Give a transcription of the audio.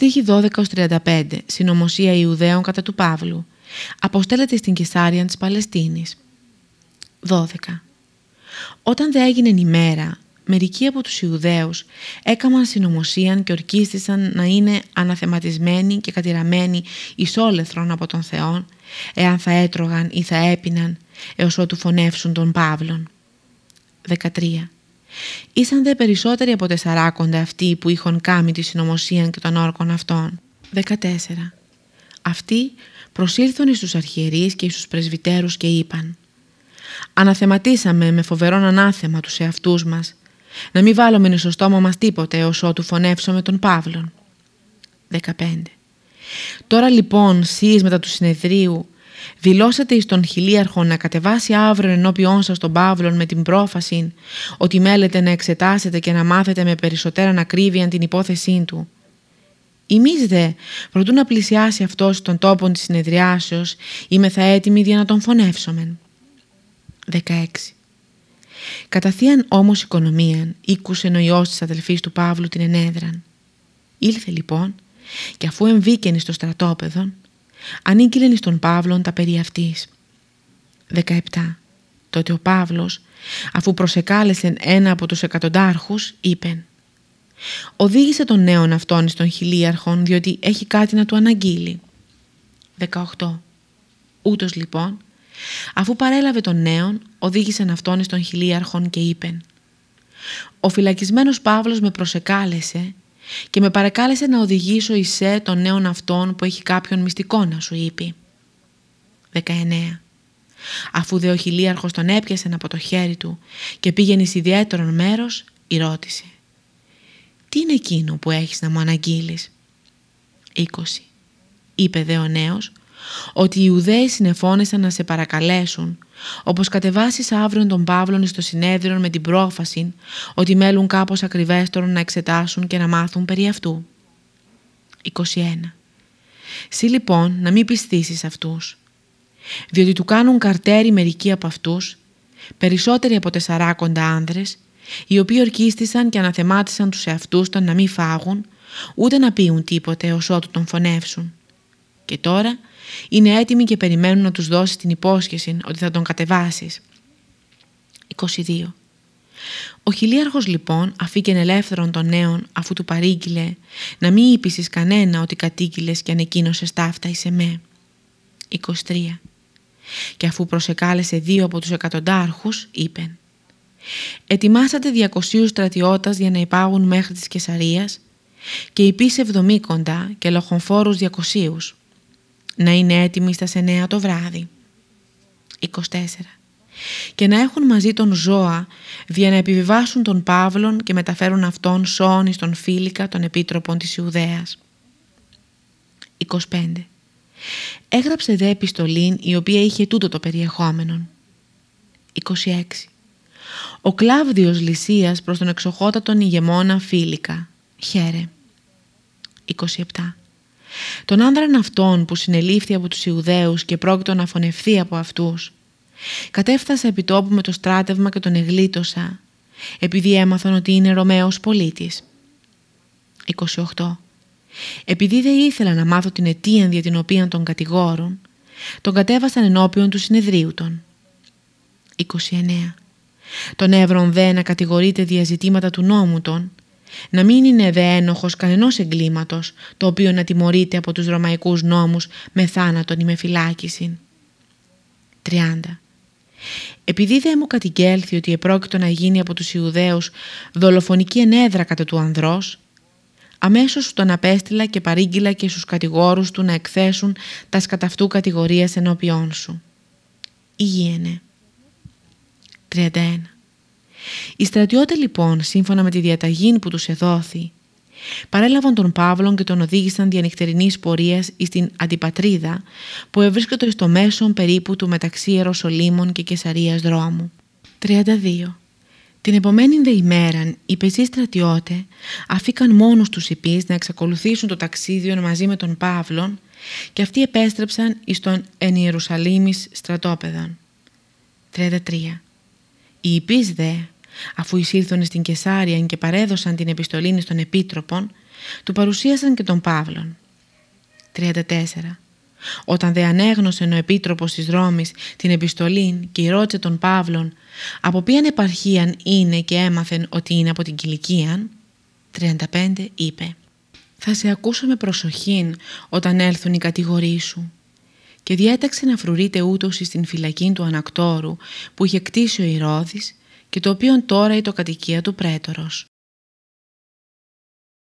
Στίχη 12-35 Συνομωσία Ιουδαίων κατά του Παύλου Αποστέλλεται στην Κεσάρια της Παλαιστίνης 12. Όταν δε έγινε η μέρα, μερικοί από τους Ιουδαίους έκαναν συνωμοσίαν και ορκίστησαν να είναι αναθεματισμένοι και κατηραμένοι εις όλεθρον από τον Θεό, εάν θα έτρωγαν ή θα έπιναν, έως ότου φωνεύσουν τον Παύλον. 13. Ήσαν δε περισσότεροι από τεσσαράκοντα αυτοί που είχαν κάμει τη συνωμοσία και των όρκων αυτών. 14. Αυτοί προσήλθον εις τους αρχιερείς και εις τους πρεσβυτέρους και είπαν «Αναθεματίσαμε με φοβερόν ανάθεμα τους εαυτούς μας, να μην βάλουμε στο στόμα μας τίποτε ως ότου φωνεύσουμε τον Παύλον». 15. Τώρα λοιπόν σεις μετά του συνεδρίου δηλώσατε εις τον χιλίαρχο να κατεβάσει αύριο ενώπιόν σας τον Παύλον με την πρόφαση ότι μέλετε να εξετάσετε και να μάθετε με περισσότερα ακρίβεια την υπόθεσή του. Εμείς δε, προτού να πλησιάσει αυτός τον τόπο της συνεδριάσεως, είμαι θα έτοιμοι για να τον φωνεύσομεν. 16. Κατά θείαν όμως οικονομίαν, ήκουσε ο ιός της αδελφής του Παύλου την ενέδραν. Ήλθε λοιπόν και αφού εμβήκαινε στο στρατόπεδο, ανήγγειλεν εις τον Παύλον τα περί αυτής. 17. Τότε ο Παύλος, αφού προσεκάλεσε ένα από τους εκατοντάρχους, είπεν «Οδήγησε τον νέον αυτόν στον χιλίαρχον, διότι έχει κάτι να του αναγγείλει». 18. Ούτως λοιπόν, αφού παρέλαβε τον νέον, οδήγησε αυτόν στον χιλίαρχον και είπεν «Ο φυλακισμένος Παύλος με προσεκάλεσε και με παρακάλεσε να οδηγήσω σε τον νέον αυτόν που έχει κάποιον μυστικό να σου είπε. 19. Αφού δε ο χιλίαρχος τον έπιασε από το χέρι του και πήγαινε εις ιδιαίτερον μέρος, η ρώτησε «Τι είναι εκείνο που έχεις να μου αναγγείλεις» 20. Είπε δε ο νέος ότι οι Ιουδαίοι συνεφώνησαν να σε παρακαλέσουν όπως κατεβάσεις αύριο τον Παύλον στο συνέδριο με την πρόφαση ότι μέλουν κάπως ακριβέστερον να εξετάσουν και να μάθουν περί αυτού. 21. Συ λοιπόν να μην πιστήσεις αυτούς, διότι του κάνουν καρτέρι μερικοί από αυτούς, περισσότεροι από τεσσαράκοντα άνδρες, οι οποίοι ορκίστησαν και αναθεμάτισαν τους εαυτούς των να μην φάγουν, ούτε να πίουν τίποτε ως ότου τον φωνεύσουν. Και τώρα είναι έτοιμοι και περιμένουν να τους δώσει την υπόσχεση ότι θα τον κατεβάσεις. 22. Ο χιλίαρχος λοιπόν αφήκεν ελεύθερον των νέων αφού του παρήγγειλε να μην είπησες κανένα ότι κατήγγειλες και ανεκκίνωσες ταύτα εις εμέ. 23. Και αφού προσεκάλεσε δύο από τους εκατοντάρχους είπεν «Ετοιμάσατε 200 στρατιώτας για να υπάγουν μέχρι της Κεσαρίας και υπείς εβδομήκοντα και λοχοφόρους 200 να είναι έτοιμοι στα 9 το βράδυ. 24. Και να έχουν μαζί τον ζώα για να επιβιβάσουν τον Παύλον και μεταφέρουν αυτόν σώνη στον Φίλικα των Επίτροπων της Ιουδαίας. 25. Έγραψε δε επιστολήν η οποία είχε τούτο το περιεχόμενο. 26. Ο Κλάβδιος Λυσίας προς τον εξοχότατον ηγεμόνα Φίλικα. Χαίρε. 27. Τον άνδραν αυτόν που συνελήφθη από τους Ιουδαίους και πρόκειτο να φωνευθεί από αυτούς. Κατέφτασα επί τόπου με το στράτευμα και τον εγλίτωσα, επειδή έμαθαν ότι είναι Ρωμαίος πολίτης. 28. Επειδή δεν ήθελα να μάθω την αιτία για την οποία τον κατηγόρουν, τον κατέβασαν ενώπιον του συνεδρίου των. 29. Τον έβρον δε να κατηγορείται διαζητήματα του νόμου των, να μην είναι δε ένοχος κανενός εγκλήματος, το οποίο να τιμωρείται από τους ρωμαϊκούς νόμους με θάνατον ή με φυλάκιση. 30. Επειδή δε μου κατηγγέλθει ότι επρόκειτο να γίνει από τους Ιουδαίους δολοφονική ενέδρα κατά του ανδρός, αμέσως τον απέστειλα και παρήγγειλα και στους κατηγόρους του να εκθέσουν τα σκαταυτού κατηγορίας ενώπιόν σου. Υγιένε. 31. Οι στρατιώτες λοιπόν, σύμφωνα με τη διαταγή που τους εδόθη, παρέλαβαν τον Παύλον και τον οδήγησαν διανυκτερινής πορείας στην Αντιπατρίδα που ευρίσκεται στο μέσον περίπου του μεταξύ Ιεροσολύμων και Κεσαρίας δρόμου. 32. Την επομένη δε ημέρα οι πεζοί στρατιώτε αφήκαν μόνους τους υπείς να εξακολουθήσουν το ταξίδιο μαζί με τον Παύλον και αυτοί επέστρεψαν εις τον εν Ιερουσαλήμις στρατόπεδον. 33. Οι υπείς δε αφού εισήλθον στην Κεσάρια και παρέδωσαν την επιστολή στον Επίτροπον, του παρουσίασαν και τον Παύλον. 34. Όταν δε ανέγνωσε ο Επίτροπος της Ρώμης την επιστολή και ρώτησε τον Παύλον από ποιαν επαρχίαν είναι και έμαθεν ότι είναι από την Κιλικίαν, 35 είπε «Θα σε ακούσω με προσοχήν όταν έλθουν οι κατηγοροί σου» και διέταξε να φρουρείται ούτως στην φυλακή του ανακτόρου που είχε κτίσει ο Ηρώδης και το οποίο τώρα είναι το κατοικία του πρέτορος.